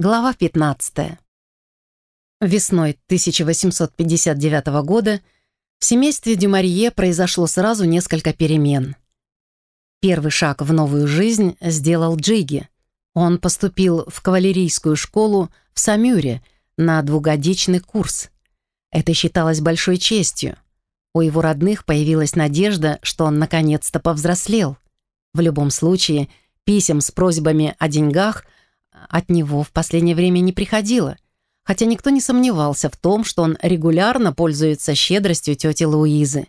Глава 15. Весной 1859 года в семействе Дюмарье произошло сразу несколько перемен. Первый шаг в новую жизнь сделал Джиги. Он поступил в кавалерийскую школу в Самюре на двухгодичный курс. Это считалось большой честью. У его родных появилась надежда, что он наконец-то повзрослел. В любом случае, писем с просьбами о деньгах – от него в последнее время не приходило, хотя никто не сомневался в том, что он регулярно пользуется щедростью тети Луизы.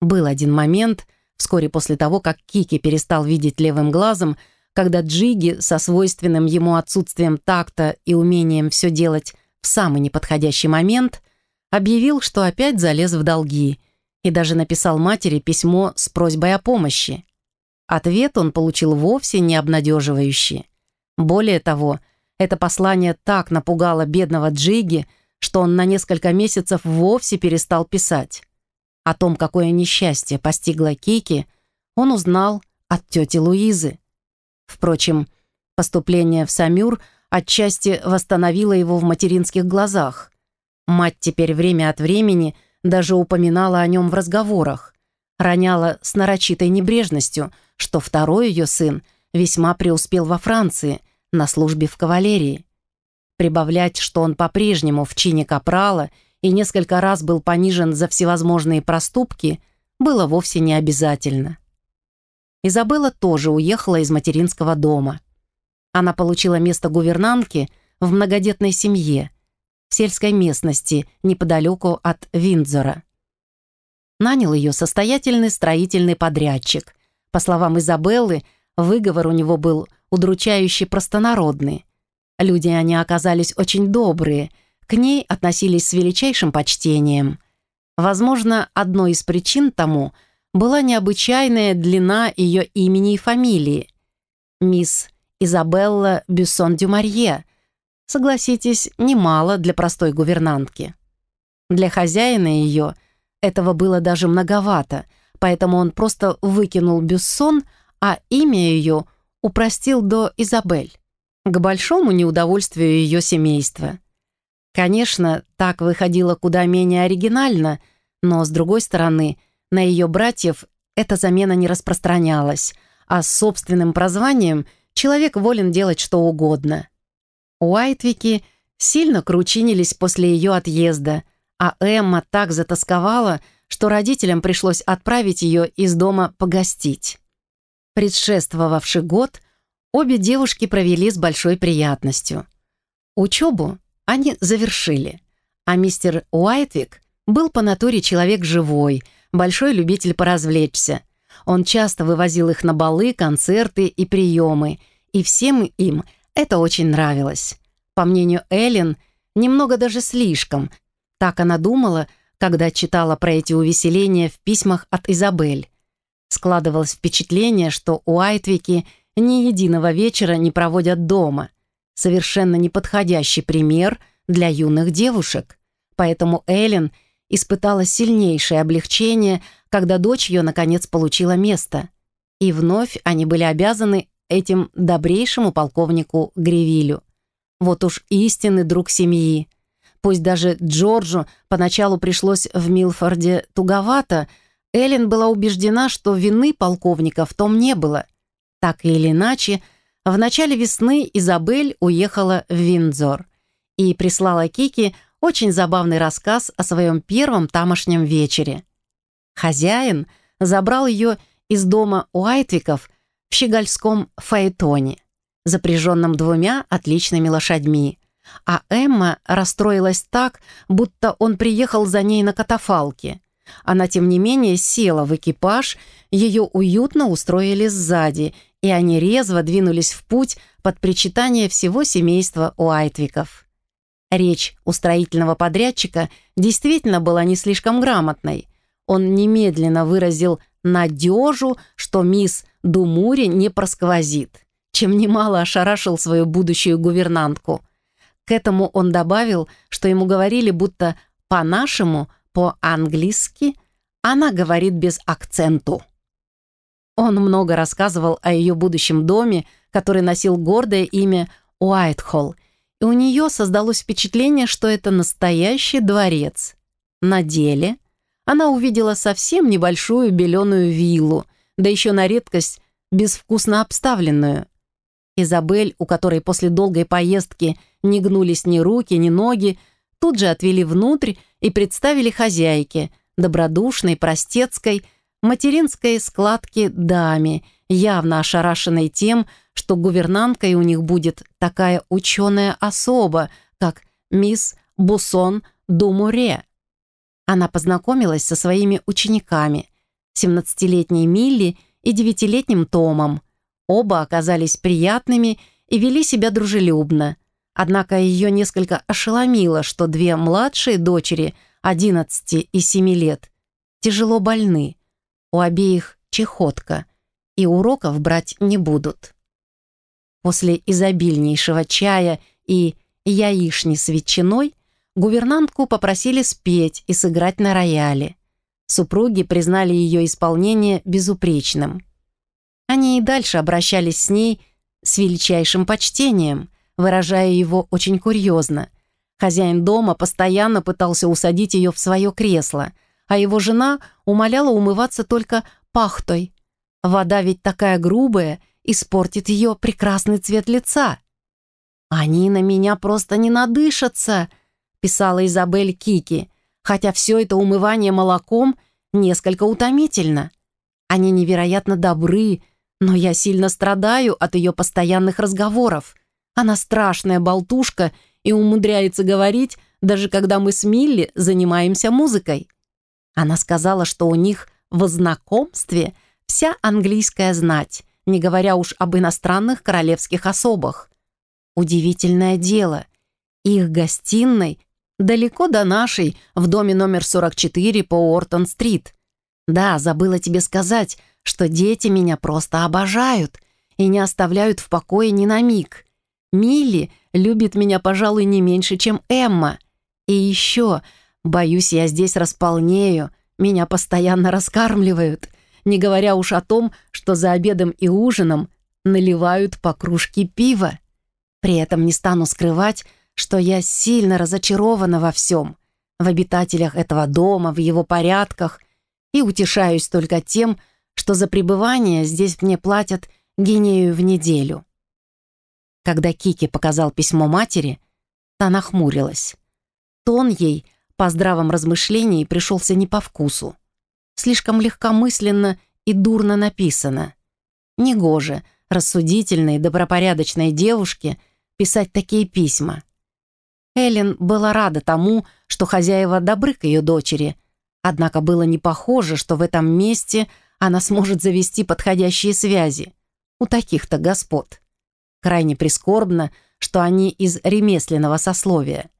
Был один момент, вскоре после того, как Кики перестал видеть левым глазом, когда Джиги со свойственным ему отсутствием такта и умением все делать в самый неподходящий момент объявил, что опять залез в долги и даже написал матери письмо с просьбой о помощи. Ответ он получил вовсе не обнадеживающий. Более того, это послание так напугало бедного Джиги, что он на несколько месяцев вовсе перестал писать. О том, какое несчастье постигло Кики, он узнал от тети Луизы. Впрочем, поступление в Самюр отчасти восстановило его в материнских глазах. Мать теперь время от времени даже упоминала о нем в разговорах, роняла с нарочитой небрежностью, что второй ее сын — весьма преуспел во Франции, на службе в кавалерии. Прибавлять, что он по-прежнему в чине капрала и несколько раз был понижен за всевозможные проступки, было вовсе не обязательно. Изабелла тоже уехала из материнского дома. Она получила место гувернантки в многодетной семье, в сельской местности неподалеку от Виндзора. Нанял ее состоятельный строительный подрядчик. По словам Изабеллы, Выговор у него был удручающе простонародный. Люди они оказались очень добрые, к ней относились с величайшим почтением. Возможно, одной из причин тому была необычайная длина ее имени и фамилии. Мисс Изабелла Бюссон-Дюмарье. Согласитесь, немало для простой гувернантки. Для хозяина ее этого было даже многовато, поэтому он просто выкинул Бюссон, а имя ее упростил до Изабель, к большому неудовольствию ее семейства. Конечно, так выходило куда менее оригинально, но, с другой стороны, на ее братьев эта замена не распространялась, а с собственным прозванием человек волен делать что угодно. Уайтвики сильно кручинились после ее отъезда, а Эмма так затасковала, что родителям пришлось отправить ее из дома погостить. Предшествовавший год обе девушки провели с большой приятностью. Учебу они завершили, а мистер Уайтвик был по натуре человек живой, большой любитель поразвлечься. Он часто вывозил их на балы, концерты и приемы, и всем им это очень нравилось. По мнению Эллен, немного даже слишком. Так она думала, когда читала про эти увеселения в письмах от Изабель. Складывалось впечатление, что Уайтвики ни единого вечера не проводят дома. Совершенно неподходящий пример для юных девушек. Поэтому Эллен испытала сильнейшее облегчение, когда дочь ее наконец получила место. И вновь они были обязаны этим добрейшему полковнику Гревилю. Вот уж истинный друг семьи. Пусть даже Джорджу поначалу пришлось в Милфорде туговато, Эллен была убеждена, что вины полковника в том не было. Так или иначе, в начале весны Изабель уехала в Виндзор и прислала Кики очень забавный рассказ о своем первом тамошнем вечере. Хозяин забрал ее из дома Уайтвиков в щегольском фаэтоне, запряженном двумя отличными лошадьми, а Эмма расстроилась так, будто он приехал за ней на катафалке. Она, тем не менее, села в экипаж, ее уютно устроили сзади, и они резво двинулись в путь под причитание всего семейства Уайтвиков. Речь у строительного подрядчика действительно была не слишком грамотной. Он немедленно выразил надежу, что мисс Думури не просквозит, чем немало ошарашил свою будущую гувернантку. К этому он добавил, что ему говорили, будто «по-нашему» По-английски она говорит без акценту. Он много рассказывал о ее будущем доме, который носил гордое имя Уайтхолл, и у нее создалось впечатление, что это настоящий дворец. На деле она увидела совсем небольшую беленую виллу, да еще на редкость безвкусно обставленную. Изабель, у которой после долгой поездки не гнулись ни руки, ни ноги, тут же отвели внутрь и представили хозяйке, добродушной, простецкой, материнской складки даме, явно ошарашенной тем, что гувернанткой у них будет такая ученая особа, как мисс Бусон Думуре. Она познакомилась со своими учениками, 17-летней Милли и 9-летним Томом. Оба оказались приятными и вели себя дружелюбно. Однако ее несколько ошеломило, что две младшие дочери, 11 и 7 лет, тяжело больны. У обеих чехотка, и уроков брать не будут. После изобильнейшего чая и яишни с ветчиной гувернантку попросили спеть и сыграть на рояле. Супруги признали ее исполнение безупречным. Они и дальше обращались с ней с величайшим почтением, выражая его очень курьезно. Хозяин дома постоянно пытался усадить ее в свое кресло, а его жена умоляла умываться только пахтой. Вода ведь такая грубая, испортит ее прекрасный цвет лица. «Они на меня просто не надышатся», — писала Изабель Кики, хотя все это умывание молоком несколько утомительно. Они невероятно добры, но я сильно страдаю от ее постоянных разговоров. Она страшная болтушка и умудряется говорить, даже когда мы с Милли занимаемся музыкой. Она сказала, что у них в знакомстве вся английская знать, не говоря уж об иностранных королевских особах. Удивительное дело. Их гостиной далеко до нашей, в доме номер 44 по Уортон-стрит. Да, забыла тебе сказать, что дети меня просто обожают и не оставляют в покое ни на миг. Милли любит меня, пожалуй, не меньше, чем Эмма. И еще, боюсь, я здесь располнею, меня постоянно раскармливают, не говоря уж о том, что за обедом и ужином наливают по кружке пива. При этом не стану скрывать, что я сильно разочарована во всем, в обитателях этого дома, в его порядках, и утешаюсь только тем, что за пребывание здесь мне платят гинею в неделю. Когда Кики показал письмо матери, та нахмурилась. Тон ей по здравом размышлении пришелся не по вкусу. Слишком легкомысленно и дурно написано. Негоже рассудительной, добропорядочной девушке писать такие письма. Эллен была рада тому, что хозяева добры к ее дочери, однако было не похоже, что в этом месте она сможет завести подходящие связи. У таких-то господ. Крайне прискорбно, что они из ремесленного сословия.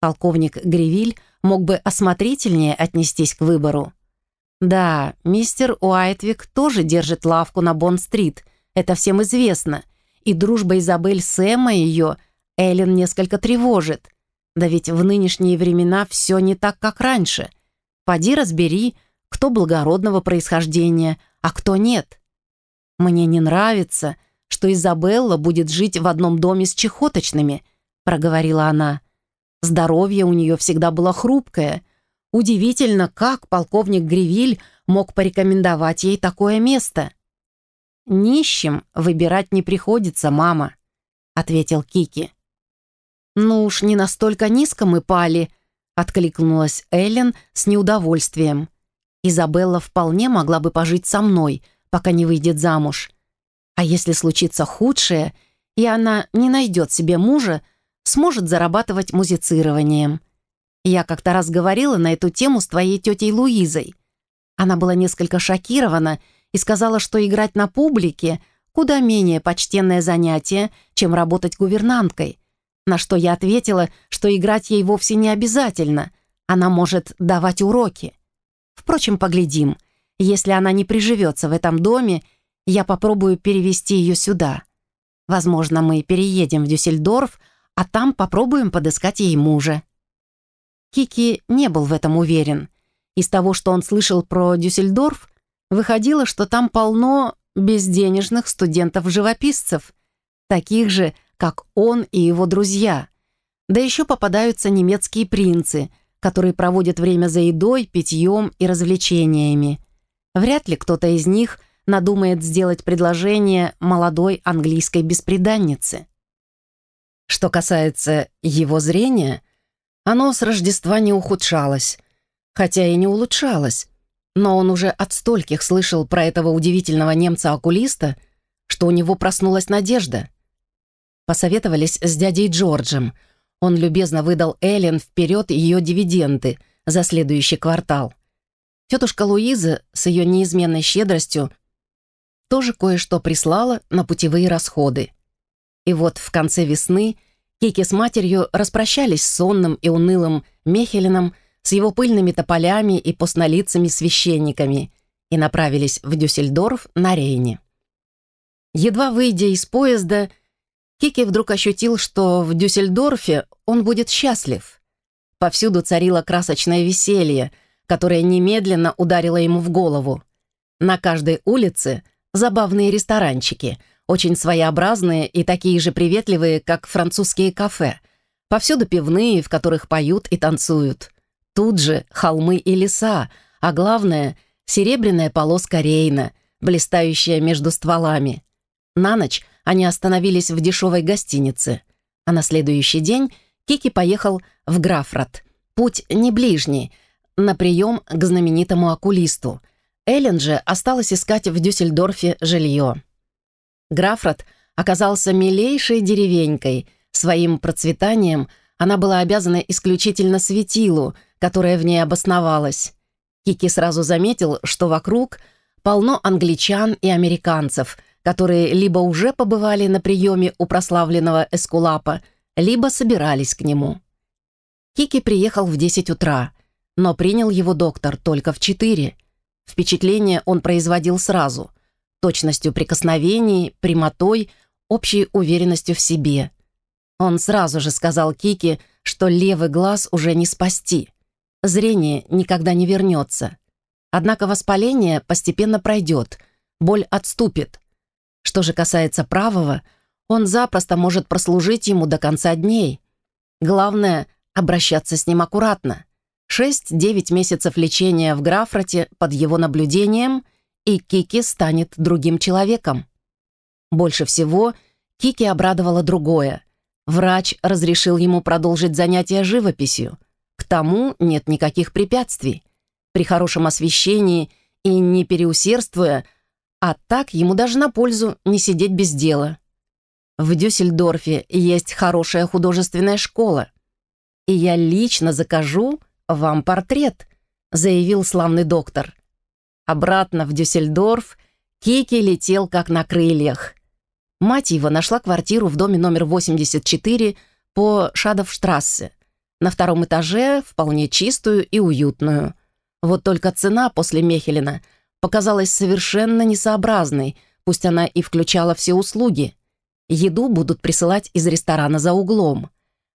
Полковник Гривиль мог бы осмотрительнее отнестись к выбору. Да, мистер Уайтвик тоже держит лавку на Бонн-стрит, это всем известно, и дружба Изабель с Эммой ее Эллен несколько тревожит. Да ведь в нынешние времена все не так, как раньше. Поди разбери, кто благородного происхождения, а кто нет. Мне не нравится, что Изабелла будет жить в одном доме с чехоточными», — проговорила она. Здоровье у нее всегда было хрупкое. Удивительно, как полковник Гривиль мог порекомендовать ей такое место. «Нищим выбирать не приходится, мама», — ответил Кики. «Ну уж не настолько низко мы пали», — откликнулась Эллен с неудовольствием. «Изабелла вполне могла бы пожить со мной, пока не выйдет замуж. А если случится худшее, и она не найдет себе мужа, сможет зарабатывать музицированием. Я как-то раз говорила на эту тему с твоей тетей Луизой. Она была несколько шокирована и сказала, что играть на публике куда менее почтенное занятие, чем работать гувернанткой. На что я ответила, что играть ей вовсе не обязательно. Она может давать уроки. Впрочем, поглядим. Если она не приживется в этом доме я попробую перевести ее сюда. Возможно, мы переедем в Дюссельдорф, а там попробуем подыскать ей мужа». Кики не был в этом уверен. Из того, что он слышал про Дюссельдорф, выходило, что там полно безденежных студентов-живописцев, таких же, как он и его друзья. Да еще попадаются немецкие принцы, которые проводят время за едой, питьем и развлечениями. Вряд ли кто-то из них надумает сделать предложение молодой английской бесприданнице. Что касается его зрения, оно с Рождества не ухудшалось, хотя и не улучшалось, но он уже от стольких слышал про этого удивительного немца-окулиста, что у него проснулась надежда. Посоветовались с дядей Джорджем. Он любезно выдал Эллен вперед ее дивиденды за следующий квартал. Тетушка Луиза с ее неизменной щедростью тоже кое-что прислала на путевые расходы. И вот в конце весны Кики с матерью распрощались с сонным и унылым Мехелином, с его пыльными тополями и постнолицами священниками и направились в Дюссельдорф на Рейне. Едва выйдя из поезда, Кики вдруг ощутил, что в Дюссельдорфе он будет счастлив. Повсюду царило красочное веселье, которое немедленно ударило ему в голову. На каждой улице забавные ресторанчики, очень своеобразные и такие же приветливые, как французские кафе. Повсюду пивные, в которых поют и танцуют. Тут же холмы и леса, а главное — серебряная полоска Рейна, блистающая между стволами. На ночь они остановились в дешевой гостинице, а на следующий день Кики поехал в Графрат. Путь не ближний, на прием к знаменитому окулисту. Эллен же осталась искать в Дюссельдорфе жилье. Графрат оказался милейшей деревенькой, своим процветанием она была обязана исключительно светилу — которая в ней обосновалась. Кики сразу заметил, что вокруг полно англичан и американцев, которые либо уже побывали на приеме у прославленного Эскулапа, либо собирались к нему. Кики приехал в 10 утра, но принял его доктор только в 4. Впечатление он производил сразу, точностью прикосновений, прямотой, общей уверенностью в себе. Он сразу же сказал Кики, что левый глаз уже не спасти — Зрение никогда не вернется. Однако воспаление постепенно пройдет, боль отступит. Что же касается правого, он запросто может прослужить ему до конца дней. Главное — обращаться с ним аккуратно. 6-9 месяцев лечения в Графрате под его наблюдением, и Кики станет другим человеком. Больше всего Кики обрадовало другое. Врач разрешил ему продолжить занятия живописью — к тому нет никаких препятствий. При хорошем освещении и не переусердствуя, а так ему даже на пользу не сидеть без дела. В Дюссельдорфе есть хорошая художественная школа. И я лично закажу вам портрет, заявил славный доктор. Обратно в Дюссельдорф Кики летел как на крыльях. Мать его нашла квартиру в доме номер 84 по Шадовштрассе. На втором этаже вполне чистую и уютную. Вот только цена после Мехелина показалась совершенно несообразной, пусть она и включала все услуги. Еду будут присылать из ресторана за углом.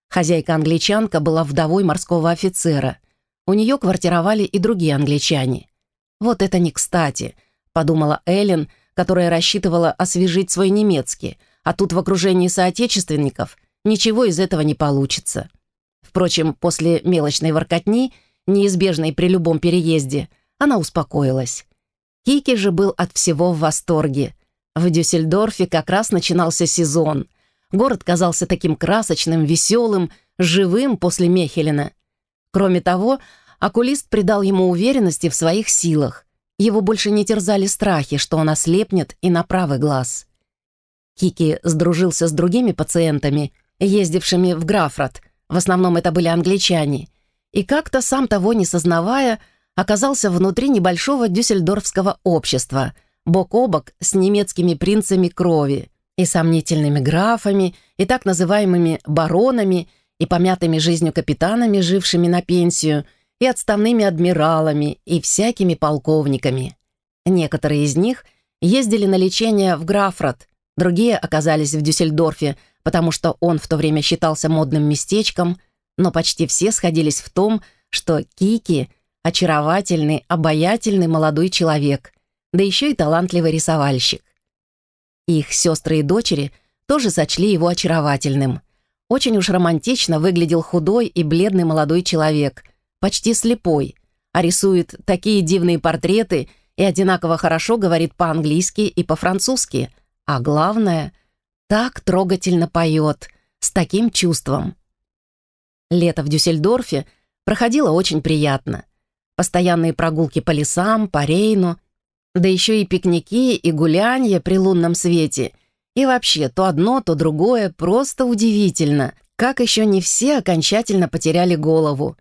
Хозяйка-англичанка была вдовой морского офицера. У нее квартировали и другие англичане. «Вот это не кстати», — подумала Эллен, которая рассчитывала освежить свой немецкий, а тут в окружении соотечественников ничего из этого не получится. Впрочем, после мелочной воркотни, неизбежной при любом переезде, она успокоилась. Кики же был от всего в восторге. В Дюссельдорфе как раз начинался сезон. Город казался таким красочным, веселым, живым после Мехелина. Кроме того, окулист придал ему уверенности в своих силах. Его больше не терзали страхи, что он ослепнет и на правый глаз. Кики сдружился с другими пациентами, ездившими в Графрат, в основном это были англичане, и как-то, сам того не сознавая, оказался внутри небольшого дюссельдорфского общества, бок о бок с немецкими принцами крови и сомнительными графами, и так называемыми баронами, и помятыми жизнью капитанами, жившими на пенсию, и отставными адмиралами, и всякими полковниками. Некоторые из них ездили на лечение в Графрат, другие оказались в Дюссельдорфе, потому что он в то время считался модным местечком, но почти все сходились в том, что Кики — очаровательный, обаятельный молодой человек, да еще и талантливый рисовальщик. Их сестры и дочери тоже сочли его очаровательным. Очень уж романтично выглядел худой и бледный молодой человек, почти слепой, а рисует такие дивные портреты и одинаково хорошо говорит по-английски и по-французски, а главное, так трогательно поет, с таким чувством. Лето в Дюссельдорфе проходило очень приятно. Постоянные прогулки по лесам, по Рейну, да еще и пикники и гулянья при лунном свете. И вообще, то одно, то другое просто удивительно, как еще не все окончательно потеряли голову.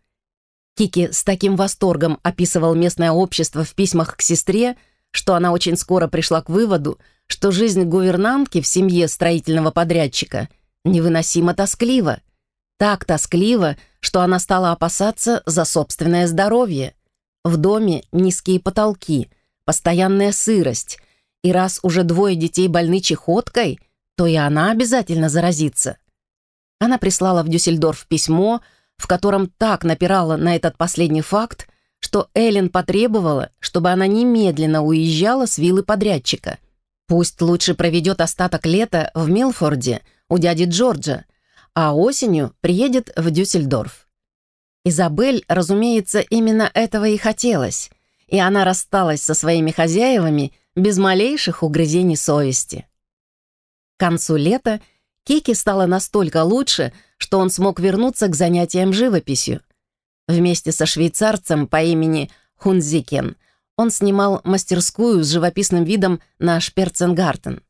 Кики с таким восторгом описывал местное общество в письмах к сестре, что она очень скоро пришла к выводу, что жизнь гувернантки в семье строительного подрядчика невыносимо тосклива. Так тоскливо, что она стала опасаться за собственное здоровье. В доме низкие потолки, постоянная сырость, и раз уже двое детей больны чехоткой, то и она обязательно заразится. Она прислала в Дюссельдорф письмо, в котором так напирала на этот последний факт, что Эллен потребовала, чтобы она немедленно уезжала с виллы подрядчика. Пусть лучше проведет остаток лета в Милфорде у дяди Джорджа, а осенью приедет в Дюссельдорф. Изабель, разумеется, именно этого и хотелось, и она рассталась со своими хозяевами без малейших угрызений совести. К концу лета Кики стало настолько лучше, что он смог вернуться к занятиям живописью. Вместе со швейцарцем по имени Хунзикен он снимал мастерскую с живописным видом на Шперценгартен.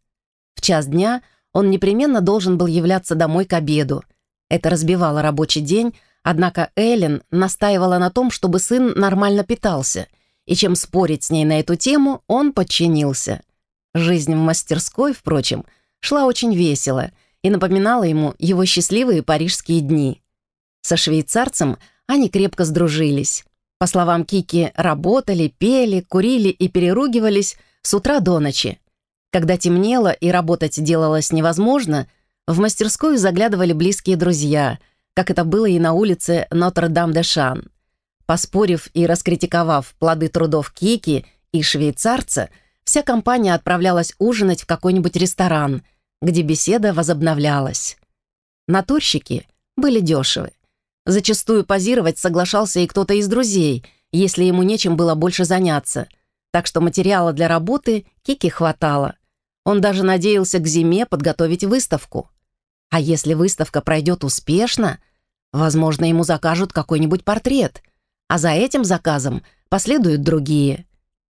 В час дня он непременно должен был являться домой к обеду. Это разбивало рабочий день, однако Эллен настаивала на том, чтобы сын нормально питался, и чем спорить с ней на эту тему, он подчинился. Жизнь в мастерской, впрочем, шла очень весело и напоминала ему его счастливые парижские дни. Со швейцарцем они крепко сдружились. По словам Кики, работали, пели, курили и переругивались с утра до ночи. Когда темнело и работать делалось невозможно, в мастерскую заглядывали близкие друзья, как это было и на улице Нотр-Дам-де-Шан. Поспорив и раскритиковав плоды трудов Кики и швейцарца, вся компания отправлялась ужинать в какой-нибудь ресторан, где беседа возобновлялась. Натурщики были дешевы. Зачастую позировать соглашался и кто-то из друзей, если ему нечем было больше заняться. Так что материала для работы Кики хватало. Он даже надеялся к зиме подготовить выставку. А если выставка пройдет успешно, возможно, ему закажут какой-нибудь портрет, а за этим заказом последуют другие.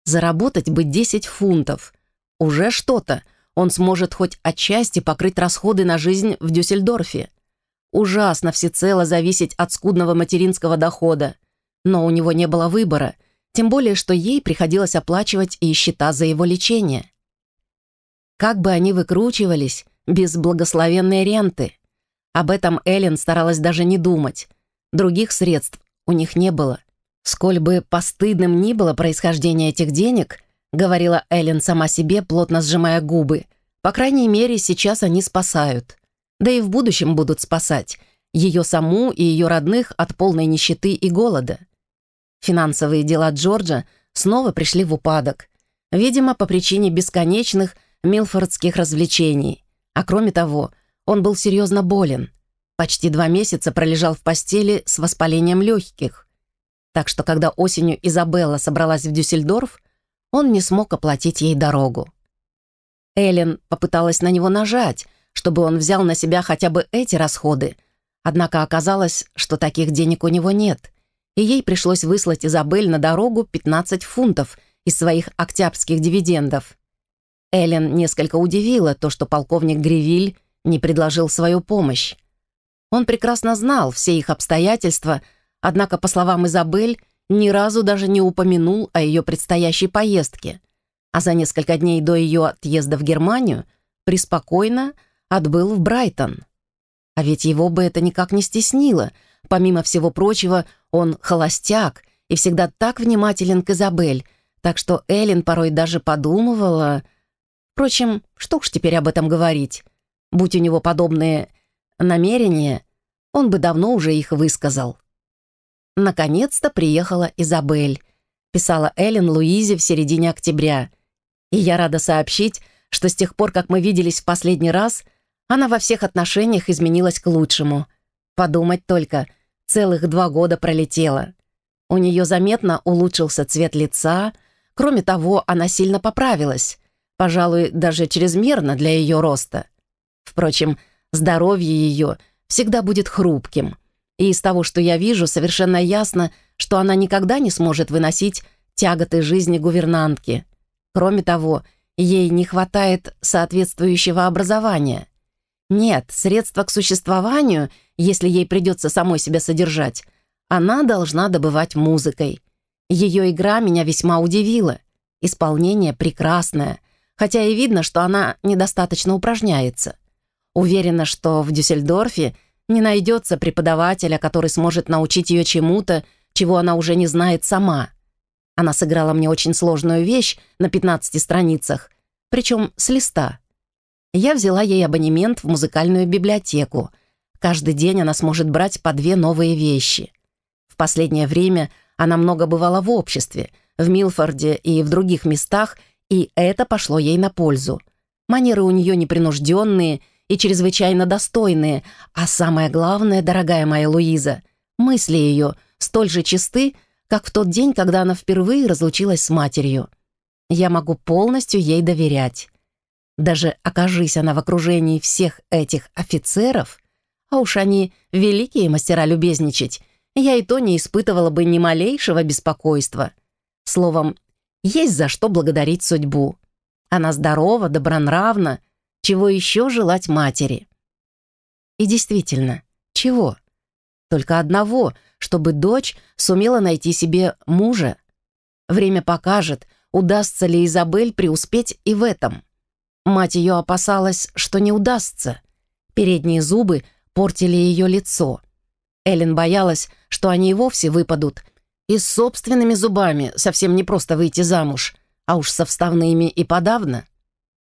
Заработать бы 10 фунтов. Уже что-то. Он сможет хоть отчасти покрыть расходы на жизнь в Дюссельдорфе. Ужасно всецело зависеть от скудного материнского дохода. Но у него не было выбора, тем более, что ей приходилось оплачивать и счета за его лечение. Как бы они выкручивались без благословенной ренты? Об этом Эллен старалась даже не думать. Других средств у них не было. Сколь бы постыдным ни было происхождение этих денег, говорила Эллен сама себе, плотно сжимая губы, по крайней мере, сейчас они спасают да и в будущем будут спасать ее саму и ее родных от полной нищеты и голода. Финансовые дела Джорджа снова пришли в упадок, видимо, по причине бесконечных милфордских развлечений. А кроме того, он был серьезно болен. Почти два месяца пролежал в постели с воспалением легких. Так что, когда осенью Изабелла собралась в Дюссельдорф, он не смог оплатить ей дорогу. Эллен попыталась на него нажать, чтобы он взял на себя хотя бы эти расходы. Однако оказалось, что таких денег у него нет, и ей пришлось выслать Изабель на дорогу 15 фунтов из своих октябрьских дивидендов. Эллен несколько удивила то, что полковник Гривиль не предложил свою помощь. Он прекрасно знал все их обстоятельства, однако, по словам Изабель, ни разу даже не упомянул о ее предстоящей поездке, а за несколько дней до ее отъезда в Германию преспокойно отбыл в Брайтон. А ведь его бы это никак не стеснило. Помимо всего прочего, он холостяк и всегда так внимателен к Изабель, так что Эллен порой даже подумывала... Впрочем, что уж теперь об этом говорить. Будь у него подобные намерения, он бы давно уже их высказал. Наконец-то приехала Изабель, писала Эллен Луизе в середине октября. И я рада сообщить, что с тех пор, как мы виделись в последний раз — Она во всех отношениях изменилась к лучшему. Подумать только, целых два года пролетело. У нее заметно улучшился цвет лица. Кроме того, она сильно поправилась. Пожалуй, даже чрезмерно для ее роста. Впрочем, здоровье ее всегда будет хрупким. И из того, что я вижу, совершенно ясно, что она никогда не сможет выносить тяготы жизни гувернантки. Кроме того, ей не хватает соответствующего образования. Нет, средства к существованию, если ей придется самой себя содержать, она должна добывать музыкой. Ее игра меня весьма удивила. Исполнение прекрасное, хотя и видно, что она недостаточно упражняется. Уверена, что в Дюссельдорфе не найдется преподавателя, который сможет научить ее чему-то, чего она уже не знает сама. Она сыграла мне очень сложную вещь на 15 страницах, причем с листа. Я взяла ей абонемент в музыкальную библиотеку. Каждый день она сможет брать по две новые вещи. В последнее время она много бывала в обществе, в Милфорде и в других местах, и это пошло ей на пользу. Манеры у нее непринужденные и чрезвычайно достойные, а самое главное, дорогая моя Луиза, мысли ее столь же чисты, как в тот день, когда она впервые разлучилась с матерью. Я могу полностью ей доверять. Даже окажись она в окружении всех этих офицеров, а уж они великие мастера любезничать, я и то не испытывала бы ни малейшего беспокойства. Словом, есть за что благодарить судьбу. Она здорова, добронравна, чего еще желать матери? И действительно, чего? Только одного, чтобы дочь сумела найти себе мужа. Время покажет, удастся ли Изабель преуспеть и в этом. Мать ее опасалась, что не удастся. Передние зубы портили ее лицо. Эллен боялась, что они и вовсе выпадут. И с собственными зубами совсем не просто выйти замуж, а уж со вставными и подавно.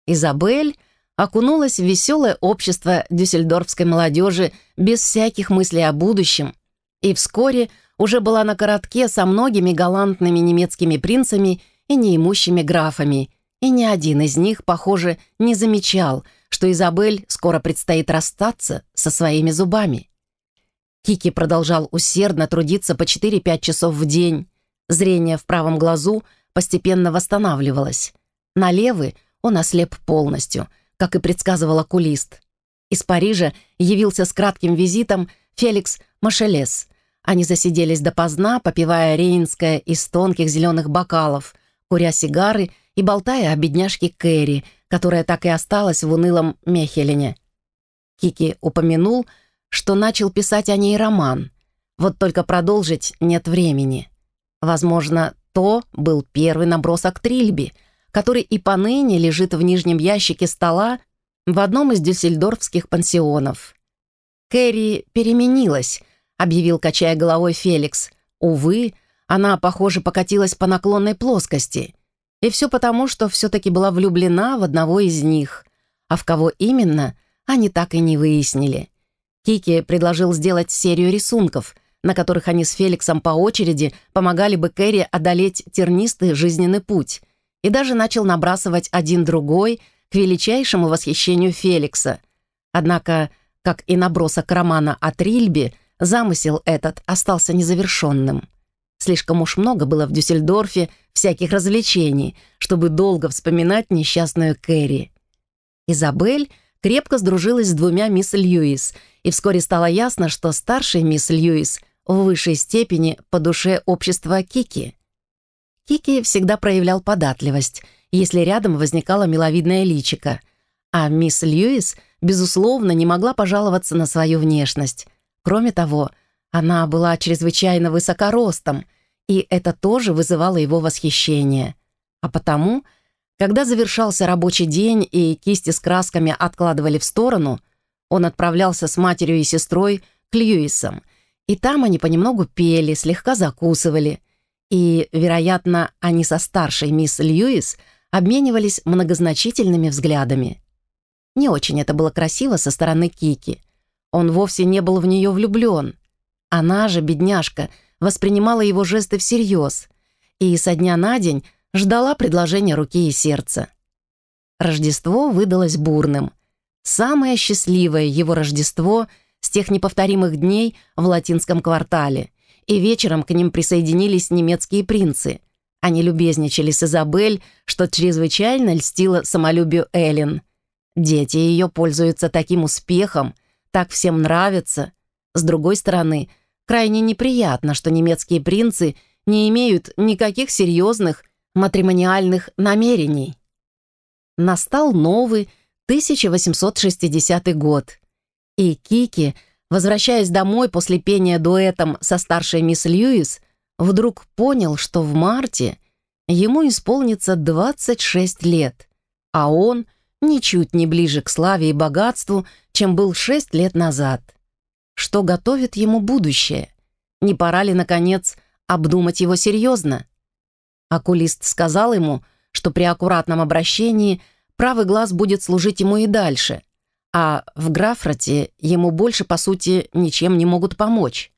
Изабель окунулась в веселое общество дюссельдорфской молодежи без всяких мыслей о будущем и вскоре уже была на коротке со многими галантными немецкими принцами и неимущими графами – и ни один из них, похоже, не замечал, что Изабель скоро предстоит расстаться со своими зубами. Кики продолжал усердно трудиться по 4-5 часов в день. Зрение в правом глазу постепенно восстанавливалось. На левый он ослеп полностью, как и предсказывал окулист. Из Парижа явился с кратким визитом Феликс Машелес. Они засиделись допоздна, попивая рейнское из тонких зеленых бокалов, куря сигары и болтая о бедняжке Кэрри, которая так и осталась в унылом Мехелине. Кики упомянул, что начал писать о ней роман. Вот только продолжить нет времени. Возможно, то был первый набросок Трильби, который и поныне лежит в нижнем ящике стола в одном из дюссельдорфских пансионов. «Кэрри переменилась», — объявил, качая головой Феликс. «Увы, она, похоже, покатилась по наклонной плоскости. И все потому, что все-таки была влюблена в одного из них. А в кого именно, они так и не выяснили. Кики предложил сделать серию рисунков, на которых они с Феликсом по очереди помогали бы Кэрри одолеть тернистый жизненный путь, и даже начал набрасывать один другой к величайшему восхищению Феликса. Однако, как и набросок романа о Трильбе, замысел этот остался незавершенным. Слишком уж много было в Дюссельдорфе всяких развлечений, чтобы долго вспоминать несчастную Кэрри. Изабель крепко сдружилась с двумя мисс Льюис, и вскоре стало ясно, что старшая мисс Льюис в высшей степени по душе общества Кики. Кики всегда проявлял податливость, если рядом возникала миловидная личика, а мисс Льюис, безусловно, не могла пожаловаться на свою внешность. Кроме того, она была чрезвычайно высокоростом, и это тоже вызывало его восхищение. А потому, когда завершался рабочий день и кисти с красками откладывали в сторону, он отправлялся с матерью и сестрой к Льюисам, и там они понемногу пели, слегка закусывали. И, вероятно, они со старшей мисс Льюис обменивались многозначительными взглядами. Не очень это было красиво со стороны Кики. Он вовсе не был в нее влюблен. Она же, бедняжка, воспринимала его жесты всерьез и со дня на день ждала предложения руки и сердца. Рождество выдалось бурным. самое счастливое его Рождество с тех неповторимых дней в латинском квартале, и вечером к ним присоединились немецкие принцы. Они любезничали с Изабель, что чрезвычайно льстило самолюбию Эллен. Дети ее пользуются таким успехом, так всем нравится. С другой стороны, крайне неприятно, что немецкие принцы не имеют никаких серьезных матримониальных намерений. Настал новый 1860 год, и Кики, возвращаясь домой после пения дуэтом со старшей мисс Льюис, вдруг понял, что в марте ему исполнится 26 лет, а он ничуть не ближе к славе и богатству, чем был 6 лет назад. Что готовит ему будущее? Не пора ли, наконец, обдумать его серьезно? Окулист сказал ему, что при аккуратном обращении правый глаз будет служить ему и дальше, а в Графрате ему больше, по сути, ничем не могут помочь.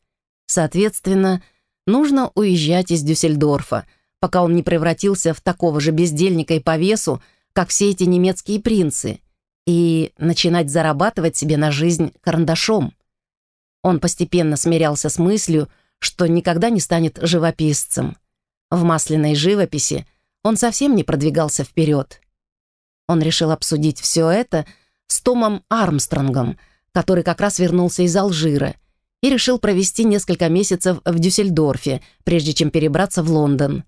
Соответственно, нужно уезжать из Дюссельдорфа, пока он не превратился в такого же бездельника и повесу, как все эти немецкие принцы, и начинать зарабатывать себе на жизнь карандашом. Он постепенно смирялся с мыслью, что никогда не станет живописцем. В масляной живописи он совсем не продвигался вперед. Он решил обсудить все это с Томом Армстронгом, который как раз вернулся из Алжира, и решил провести несколько месяцев в Дюссельдорфе, прежде чем перебраться в Лондон.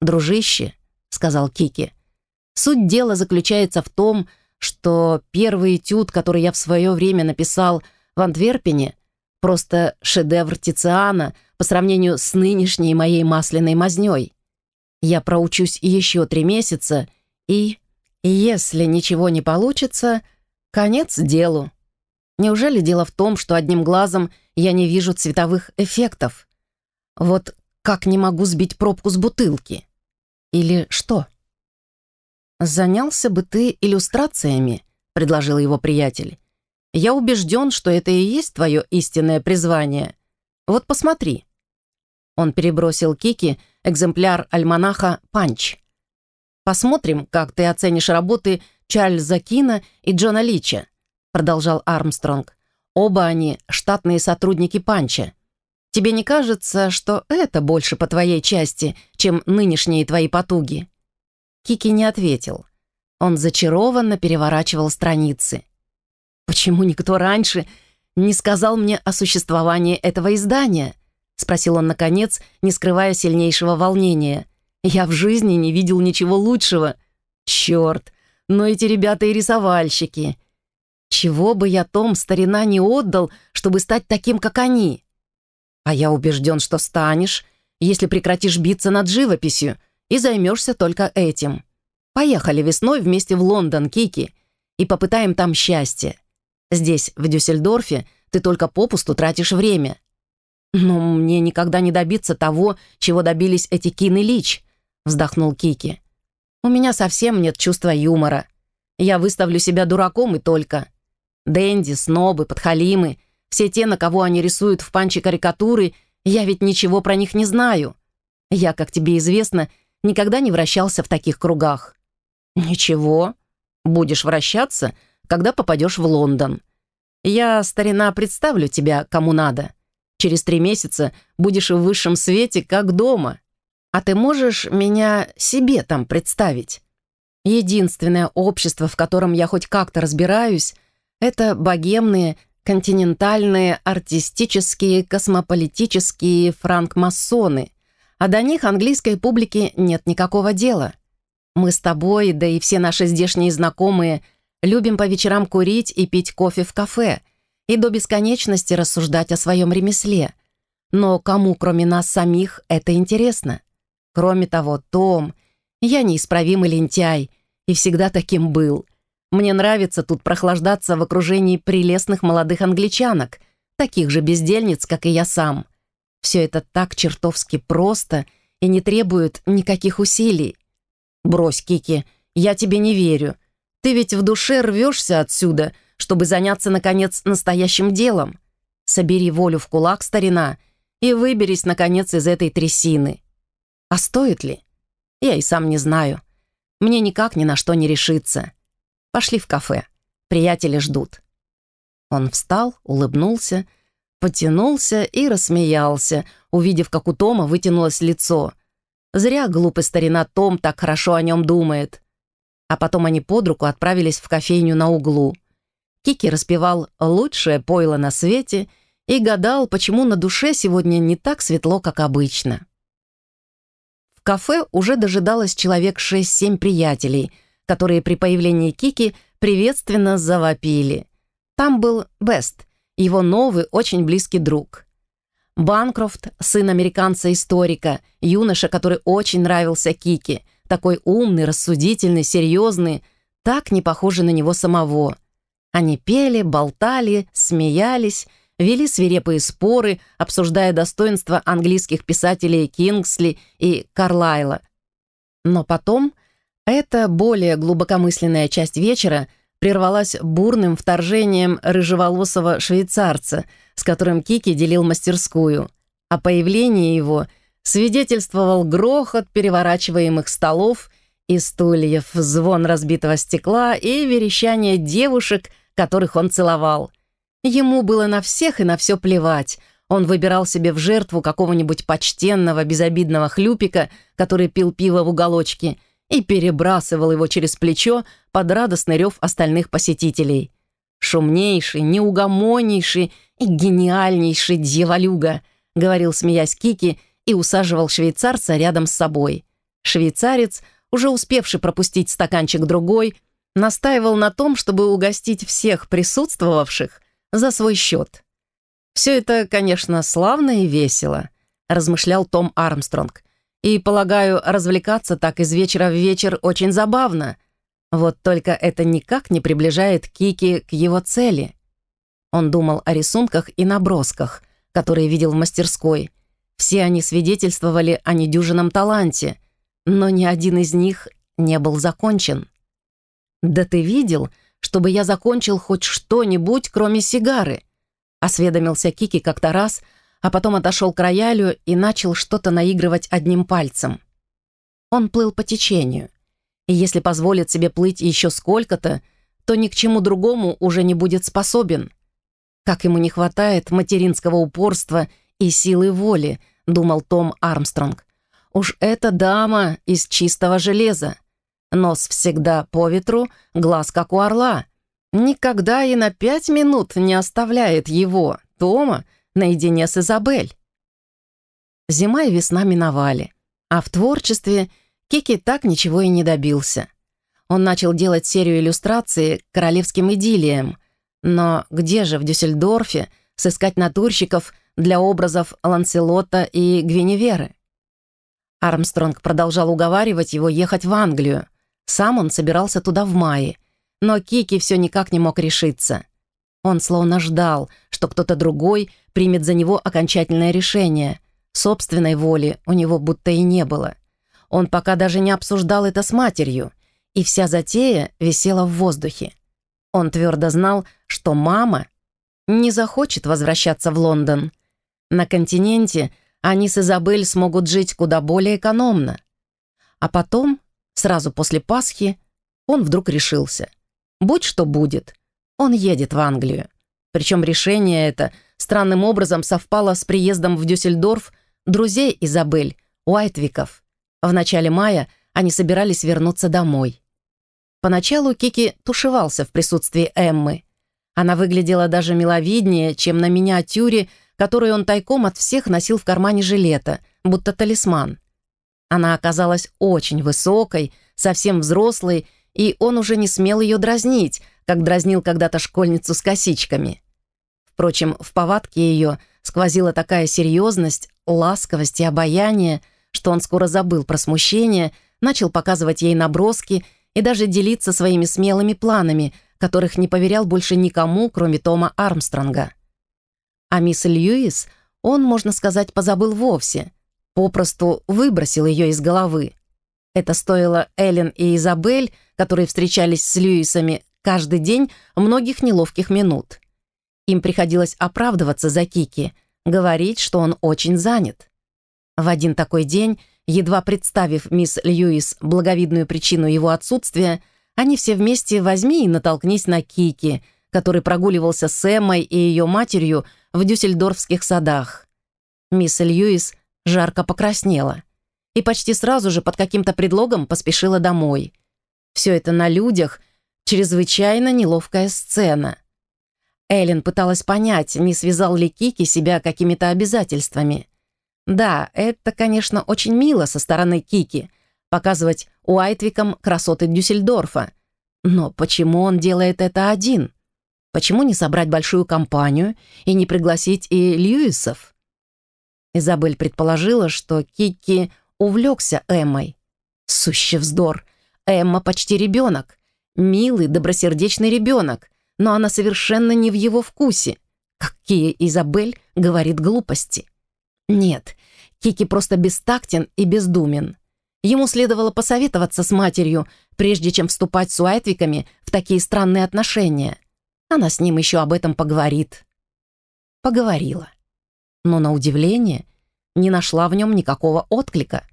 «Дружище», — сказал Кики, — «суть дела заключается в том, что первый этюд, который я в свое время написал в Антверпене, просто шедевр Тициана — по сравнению с нынешней моей масляной мазнёй. Я проучусь еще три месяца, и, если ничего не получится, конец делу. Неужели дело в том, что одним глазом я не вижу цветовых эффектов? Вот как не могу сбить пробку с бутылки? Или что? «Занялся бы ты иллюстрациями», — предложил его приятель. «Я убежден, что это и есть твое истинное призвание. Вот посмотри, он перебросил Кики экземпляр альманаха «Панч». «Посмотрим, как ты оценишь работы Чарльза Кина и Джона Лича», продолжал Армстронг. «Оба они штатные сотрудники «Панча». Тебе не кажется, что это больше по твоей части, чем нынешние твои потуги?» Кики не ответил. Он зачарованно переворачивал страницы. «Почему никто раньше не сказал мне о существовании этого издания?» — спросил он наконец, не скрывая сильнейшего волнения. «Я в жизни не видел ничего лучшего. Черт, но эти ребята и рисовальщики. Чего бы я, Том, старина не отдал, чтобы стать таким, как они? А я убежден, что станешь, если прекратишь биться над живописью и займешься только этим. Поехали весной вместе в Лондон, Кики, и попытаем там счастье. Здесь, в Дюссельдорфе, ты только попусту тратишь время. «Но мне никогда не добиться того, чего добились эти Кин и Лич», — вздохнул Кики. «У меня совсем нет чувства юмора. Я выставлю себя дураком и только. Дэнди, снобы, подхалимы, все те, на кого они рисуют в панче карикатуры, я ведь ничего про них не знаю. Я, как тебе известно, никогда не вращался в таких кругах». «Ничего. Будешь вращаться, когда попадешь в Лондон. Я, старина, представлю тебя кому надо». Через три месяца будешь в высшем свете, как дома. А ты можешь меня себе там представить? Единственное общество, в котором я хоть как-то разбираюсь, это богемные, континентальные, артистические, космополитические франкмассоны, а до них английской публике нет никакого дела. Мы с тобой, да и все наши здешние знакомые, любим по вечерам курить и пить кофе в кафе — и до бесконечности рассуждать о своем ремесле. Но кому, кроме нас самих, это интересно? Кроме того, Том, я неисправимый лентяй и всегда таким был. Мне нравится тут прохлаждаться в окружении прелестных молодых англичанок, таких же бездельниц, как и я сам. Все это так чертовски просто и не требует никаких усилий. Брось, Кики, я тебе не верю. Ты ведь в душе рвешься отсюда — чтобы заняться, наконец, настоящим делом. Собери волю в кулак, старина, и выберись, наконец, из этой трясины. А стоит ли? Я и сам не знаю. Мне никак ни на что не решиться. Пошли в кафе. Приятели ждут». Он встал, улыбнулся, потянулся и рассмеялся, увидев, как у Тома вытянулось лицо. Зря глупый старина Том так хорошо о нем думает. А потом они под руку отправились в кофейню на углу. Кики распевал «Лучшее пойло на свете» и гадал, почему на душе сегодня не так светло, как обычно. Кафе уже дожидалось человек 6-7 приятелей, которые при появлении Кики приветственно завопили. Там был Бест, его новый, очень близкий друг. Банкрофт, сын американца-историка, юноша, который очень нравился Кики, такой умный, рассудительный, серьезный, так не похожий на него самого. Они пели, болтали, смеялись, вели свирепые споры, обсуждая достоинства английских писателей Кингсли и Карлайла. Но потом эта более глубокомысленная часть вечера прервалась бурным вторжением рыжеволосого швейцарца, с которым Кики делил мастерскую. О появлении его свидетельствовал грохот переворачиваемых столов и стульев, звон разбитого стекла и верещание девушек, которых он целовал. Ему было на всех и на все плевать. Он выбирал себе в жертву какого-нибудь почтенного, безобидного хлюпика, который пил пиво в уголочке, и перебрасывал его через плечо под радостный рев остальных посетителей. «Шумнейший, неугомоннейший и гениальнейший дьяволюга», говорил, смеясь Кики, и усаживал швейцарца рядом с собой. Швейцарец, уже успевший пропустить стаканчик другой, настаивал на том, чтобы угостить всех присутствовавших за свой счет. «Все это, конечно, славно и весело», размышлял Том Армстронг. «И, полагаю, развлекаться так из вечера в вечер очень забавно», вот только это никак не приближает Кики к его цели. Он думал о рисунках и набросках, которые видел в мастерской. Все они свидетельствовали о недюжинном таланте, но ни один из них не был закончен. «Да ты видел, чтобы я закончил хоть что-нибудь, кроме сигары?» Осведомился Кики как-то раз, а потом отошел к роялю и начал что-то наигрывать одним пальцем. Он плыл по течению. И если позволит себе плыть еще сколько-то, то ни к чему другому уже не будет способен. Как ему не хватает материнского упорства и силы воли, думал Том Армстронг. Уж эта дама из чистого железа. Нос всегда по ветру, глаз как у орла. Никогда и на пять минут не оставляет его, Тома, наедине с Изабель. Зима и весна миновали, а в творчестве – Кики так ничего и не добился. Он начал делать серию иллюстраций к королевским идиллиям, но где же в Дюссельдорфе сыскать натурщиков для образов Ланселота и Гвиневеры? Армстронг продолжал уговаривать его ехать в Англию. Сам он собирался туда в мае, но Кики все никак не мог решиться. Он словно ждал, что кто-то другой примет за него окончательное решение. Собственной воли у него будто и не было. Он пока даже не обсуждал это с матерью, и вся затея висела в воздухе. Он твердо знал, что мама не захочет возвращаться в Лондон. На континенте они с Изабель смогут жить куда более экономно. А потом, сразу после Пасхи, он вдруг решился. Будь что будет, он едет в Англию. Причем решение это странным образом совпало с приездом в Дюссельдорф друзей Изабель, Уайтвиков. В начале мая они собирались вернуться домой. Поначалу Кики тушевался в присутствии Эммы. Она выглядела даже миловиднее, чем на миниатюре, которую он тайком от всех носил в кармане жилета, будто талисман. Она оказалась очень высокой, совсем взрослой, и он уже не смел ее дразнить, как дразнил когда-то школьницу с косичками. Впрочем, в повадке ее сквозила такая серьезность, ласковость и обаяние, что он скоро забыл про смущение, начал показывать ей наброски и даже делиться своими смелыми планами, которых не поверял больше никому, кроме Тома Армстронга. А мисс Льюис он, можно сказать, позабыл вовсе, попросту выбросил ее из головы. Это стоило Эллен и Изабель, которые встречались с Льюисами каждый день, многих неловких минут. Им приходилось оправдываться за Кики, говорить, что он очень занят. В один такой день, едва представив мисс Льюис благовидную причину его отсутствия, Они все вместе возьми и натолкнись на Кики, который прогуливался с Эммой и ее матерью в дюссельдорфских садах. Мисс Льюис жарко покраснела и почти сразу же под каким-то предлогом поспешила домой. Все это на людях, чрезвычайно неловкая сцена. Эллен пыталась понять, не связал ли Кики себя какими-то обязательствами. Да, это, конечно, очень мило со стороны Кики показывать Уайтвикам красоты Дюссельдорфа. Но почему он делает это один? Почему не собрать большую компанию и не пригласить и Льюисов? Изабель предположила, что Кики увлекся Эммой. Сущий вздор. Эмма почти ребенок. Милый, добросердечный ребенок. Но она совершенно не в его вкусе. Какие Изабель говорит глупости. Нет, Кики просто бестактен и бездумен. Ему следовало посоветоваться с матерью, прежде чем вступать с Уайтвиками в такие странные отношения. Она с ним еще об этом поговорит. Поговорила. Но, на удивление, не нашла в нем никакого отклика.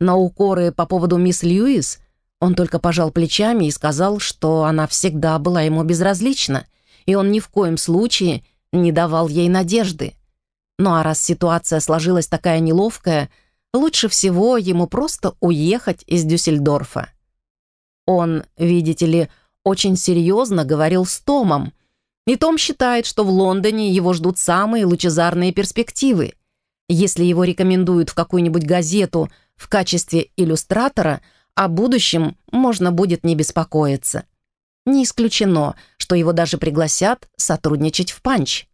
На укоры по поводу мисс Льюис он только пожал плечами и сказал, что она всегда была ему безразлична, и он ни в коем случае не давал ей надежды. Ну а раз ситуация сложилась такая неловкая, лучше всего ему просто уехать из Дюссельдорфа. Он, видите ли, очень серьезно говорил с Томом, и Том считает, что в Лондоне его ждут самые лучезарные перспективы. Если его рекомендуют в какую-нибудь газету в качестве иллюстратора, о будущем можно будет не беспокоиться. Не исключено, что его даже пригласят сотрудничать в «Панч».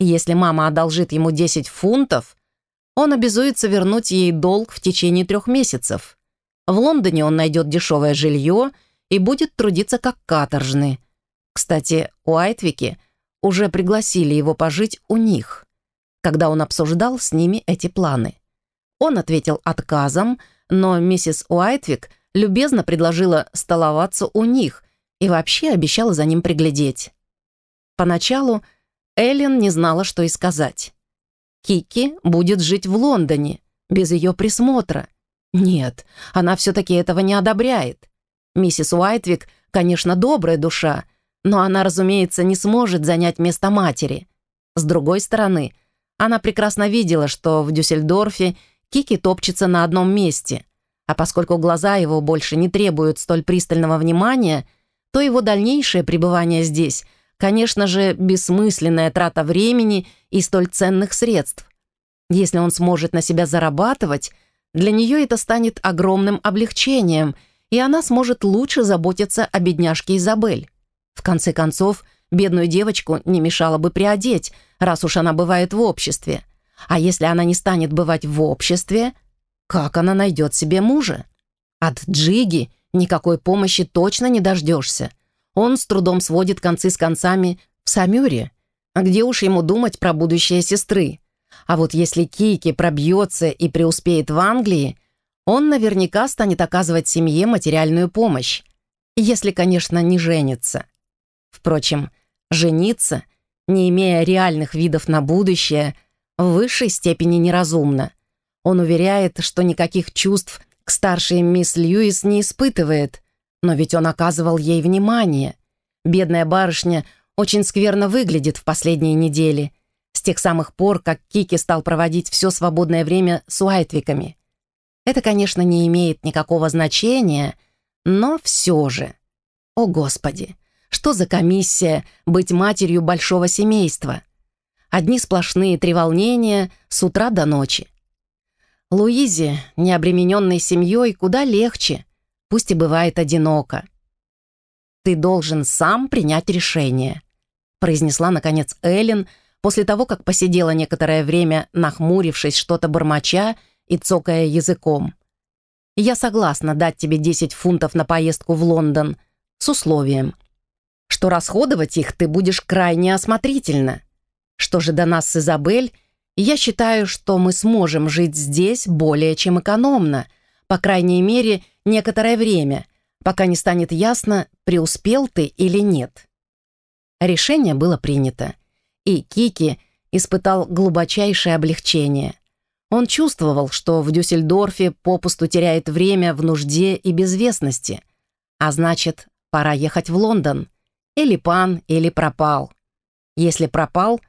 Если мама одолжит ему 10 фунтов, он обязуется вернуть ей долг в течение трех месяцев. В Лондоне он найдет дешевое жилье и будет трудиться как каторжный. Кстати, Уайтвики уже пригласили его пожить у них, когда он обсуждал с ними эти планы. Он ответил отказом, но миссис Уайтвик любезно предложила столоваться у них и вообще обещала за ним приглядеть. Поначалу Эллен не знала, что и сказать. Кики будет жить в Лондоне, без ее присмотра. Нет, она все-таки этого не одобряет. Миссис Уайтвик, конечно, добрая душа, но она, разумеется, не сможет занять место матери. С другой стороны, она прекрасно видела, что в Дюссельдорфе Кики топчется на одном месте, а поскольку глаза его больше не требуют столь пристального внимания, то его дальнейшее пребывание здесь – Конечно же, бессмысленная трата времени и столь ценных средств. Если он сможет на себя зарабатывать, для нее это станет огромным облегчением, и она сможет лучше заботиться о бедняжке Изабель. В конце концов, бедную девочку не мешало бы приодеть, раз уж она бывает в обществе. А если она не станет бывать в обществе, как она найдет себе мужа? От Джиги никакой помощи точно не дождешься. Он с трудом сводит концы с концами в Самюре, а где уж ему думать про будущее сестры. А вот если Кики пробьется и преуспеет в Англии, он наверняка станет оказывать семье материальную помощь, если, конечно, не женится. Впрочем, жениться, не имея реальных видов на будущее, в высшей степени неразумно. Он уверяет, что никаких чувств к старшей мисс Льюис не испытывает, но ведь он оказывал ей внимание. Бедная барышня очень скверно выглядит в последние недели, с тех самых пор, как Кики стал проводить все свободное время с Уайтвиками. Это, конечно, не имеет никакого значения, но все же. О, Господи! Что за комиссия быть матерью большого семейства? Одни сплошные треволнения с утра до ночи. Луизе, не обремененной семьей, куда легче, пусть и бывает одиноко. «Ты должен сам принять решение», произнесла, наконец, Эллен, после того, как посидела некоторое время, нахмурившись что-то бормоча и цокая языком. «Я согласна дать тебе 10 фунтов на поездку в Лондон с условием, что расходовать их ты будешь крайне осмотрительно. Что же до нас с Изабель, я считаю, что мы сможем жить здесь более чем экономно, по крайней мере, некоторое время, пока не станет ясно, преуспел ты или нет. Решение было принято, и Кики испытал глубочайшее облегчение. Он чувствовал, что в Дюссельдорфе попусту теряет время в нужде и безвестности, а значит, пора ехать в Лондон. Или пан, или пропал. Если пропал,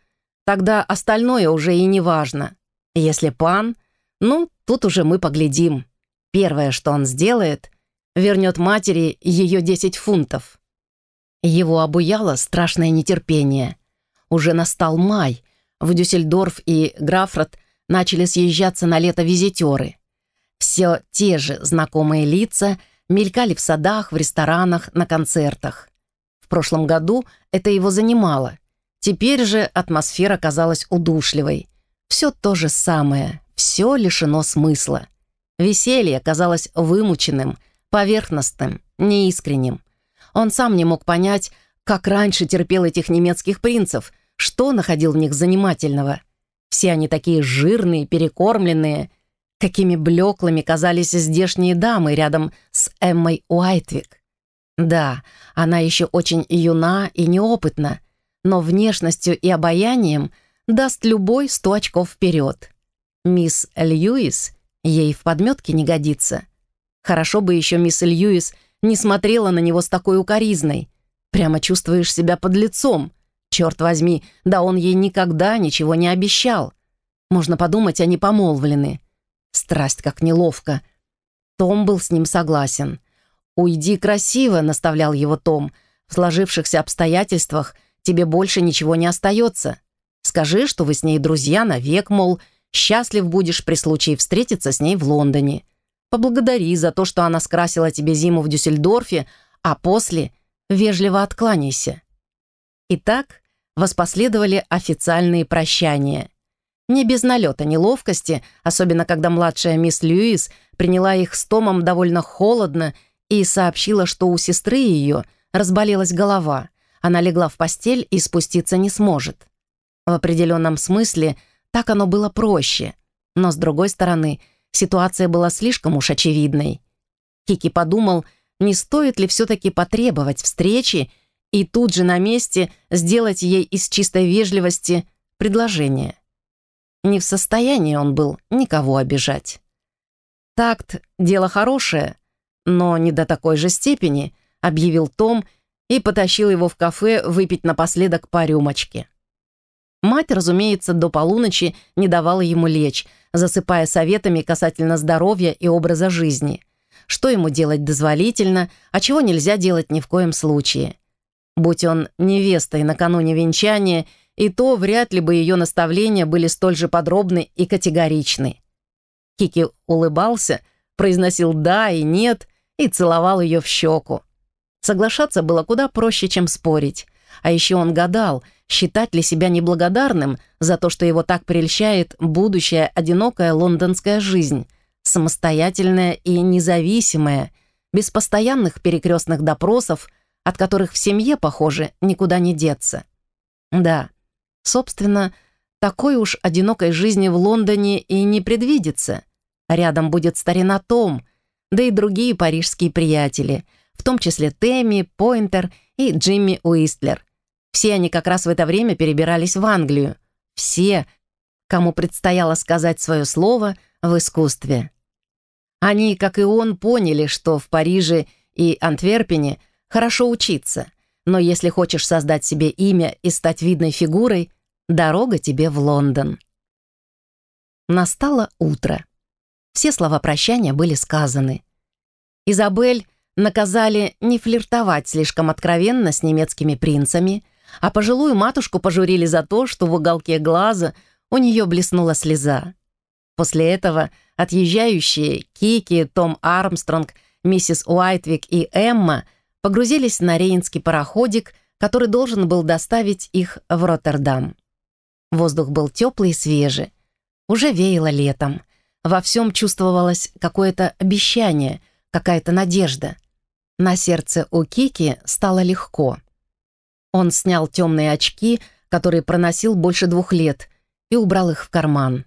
тогда остальное уже и не важно. Если пан, ну, тут уже мы поглядим. Первое, что он сделает, вернет матери ее 10 фунтов. Его обуяло страшное нетерпение. Уже настал май. В Дюссельдорф и Графрат начали съезжаться на лето визитеры. Все те же знакомые лица мелькали в садах, в ресторанах, на концертах. Прошлом году это его занимало. Теперь же атмосфера казалась удушливой. Все то же самое, все лишено смысла. Веселье казалось вымученным, поверхностным, неискренним. Он сам не мог понять, как раньше терпел этих немецких принцев, что находил в них занимательного. Все они такие жирные, перекормленные, какими блеклыми казались здешние дамы рядом с Эммой Уайтвик. Да, она еще очень юна и неопытна, но внешностью и обаянием даст любой сто очков вперед. Мисс Льюис ей в подметке не годится. Хорошо бы еще мисс Льюис не смотрела на него с такой укоризной. Прямо чувствуешь себя под лицом. Черт возьми, да он ей никогда ничего не обещал. Можно подумать, они помолвлены. Страсть как неловко. Том был с ним согласен. «Уйди красиво», — наставлял его Том. «В сложившихся обстоятельствах тебе больше ничего не остается. Скажи, что вы с ней друзья навек, мол, счастлив будешь при случае встретиться с ней в Лондоне. Поблагодари за то, что она скрасила тебе зиму в Дюссельдорфе, а после вежливо откланяйся». Итак, воспоследовали официальные прощания. Не без налета неловкости, особенно когда младшая мисс Льюис приняла их с Томом довольно холодно и сообщила, что у сестры ее разболелась голова. Она легла в постель и спуститься не сможет. В определенном смысле так оно было проще. Но, с другой стороны, ситуация была слишком уж очевидной. Кики подумал, не стоит ли все-таки потребовать встречи и тут же на месте сделать ей из чистой вежливости предложение. Не в состоянии он был никого обижать. Такт — дело хорошее, но не до такой же степени, объявил Том и потащил его в кафе выпить напоследок по рюмочке. Мать, разумеется, до полуночи не давала ему лечь, засыпая советами касательно здоровья и образа жизни. Что ему делать дозволительно, а чего нельзя делать ни в коем случае. Будь он невестой накануне венчания и то вряд ли бы ее наставления были столь же подробны и категоричны. Кики улыбался, произносил «да» и «нет» и целовал ее в щеку. Соглашаться было куда проще, чем спорить. А еще он гадал, считать ли себя неблагодарным за то, что его так прельщает будущая одинокая лондонская жизнь, самостоятельная и независимая, без постоянных перекрестных допросов, от которых в семье, похоже, никуда не деться. Да, Собственно, такой уж одинокой жизни в Лондоне и не предвидится. Рядом будет старина Том, да и другие парижские приятели, в том числе Тэмми, Пойнтер и Джимми Уистлер. Все они как раз в это время перебирались в Англию. Все, кому предстояло сказать свое слово в искусстве. Они, как и он, поняли, что в Париже и Антверпене хорошо учиться – но если хочешь создать себе имя и стать видной фигурой, дорога тебе в Лондон. Настало утро. Все слова прощания были сказаны. Изабель наказали не флиртовать слишком откровенно с немецкими принцами, а пожилую матушку пожурили за то, что в уголке глаза у нее блеснула слеза. После этого отъезжающие Кики, Том Армстронг, миссис Уайтвик и Эмма – погрузились на рейнский пароходик, который должен был доставить их в Роттердам. Воздух был теплый и свежий. Уже веяло летом. Во всем чувствовалось какое-то обещание, какая-то надежда. На сердце у Кики стало легко. Он снял темные очки, которые проносил больше двух лет, и убрал их в карман.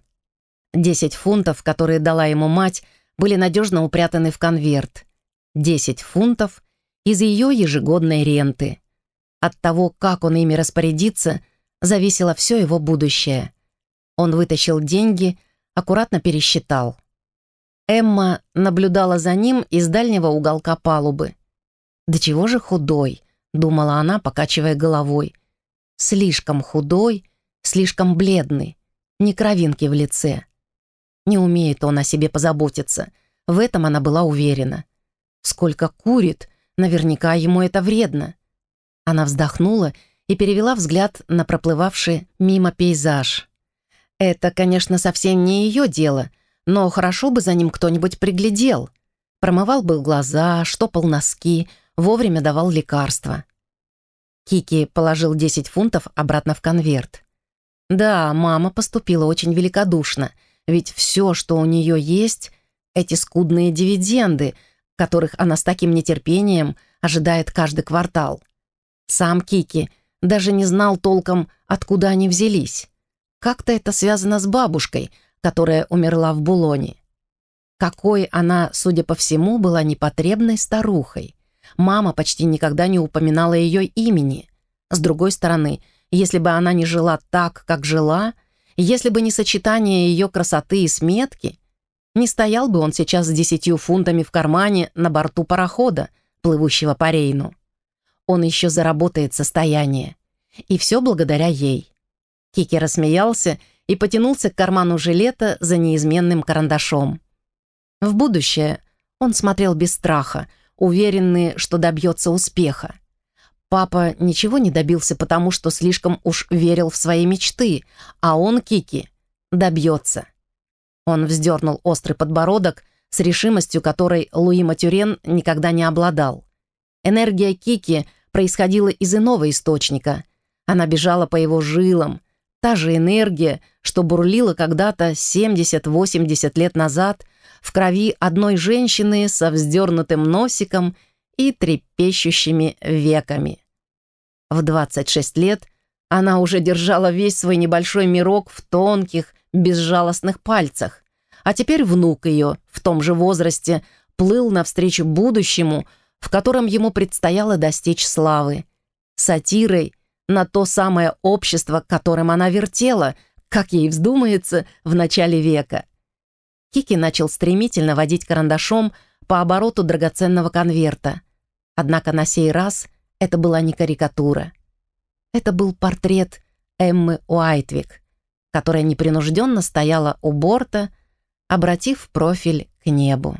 Десять фунтов, которые дала ему мать, были надежно упрятаны в конверт. Десять фунтов из ее ежегодной ренты. От того, как он ими распорядится, зависело все его будущее. Он вытащил деньги, аккуратно пересчитал. Эмма наблюдала за ним из дальнего уголка палубы. «Да чего же худой?» — думала она, покачивая головой. «Слишком худой, слишком бледный, ни кровинки в лице. Не умеет он о себе позаботиться, в этом она была уверена. Сколько курит, наверняка ему это вредно». Она вздохнула и перевела взгляд на проплывавший мимо пейзаж. Это, конечно, совсем не ее дело, но хорошо бы за ним кто-нибудь приглядел. Промывал бы глаза, штопал носки, вовремя давал лекарства. Кики положил 10 фунтов обратно в конверт. Да, мама поступила очень великодушно, ведь все, что у нее есть, эти скудные дивиденды, которых она с таким нетерпением ожидает каждый квартал. Сам Кики даже не знал толком, откуда они взялись. Как-то это связано с бабушкой, которая умерла в Булоне. Какой она, судя по всему, была непотребной старухой. Мама почти никогда не упоминала ее имени. С другой стороны, если бы она не жила так, как жила, если бы не сочетание ее красоты и сметки, не стоял бы он сейчас с десятью фунтами в кармане на борту парохода, плывущего по Рейну. Он еще заработает состояние. И все благодаря ей. Кики рассмеялся и потянулся к карману жилета за неизменным карандашом. В будущее он смотрел без страха, уверенный, что добьется успеха. Папа ничего не добился, потому что слишком уж верил в свои мечты, а он, Кики, добьется. Он вздернул острый подбородок с решимостью, которой Луи Матюрен никогда не обладал. Энергия Кики происходила из иного источника. Она бежала по его жилам, Та же энергия, что бурлила когда-то 70-80 лет назад в крови одной женщины со вздернутым носиком и трепещущими веками. В 26 лет она уже держала весь свой небольшой мирок в тонких, безжалостных пальцах, а теперь внук ее в том же возрасте плыл навстречу будущему, в котором ему предстояло достичь славы. Сатирой – на то самое общество, которым она вертела, как ей вздумается, в начале века. Кики начал стремительно водить карандашом по обороту драгоценного конверта. Однако на сей раз это была не карикатура. Это был портрет Эммы Уайтвик, которая непринужденно стояла у борта, обратив профиль к небу.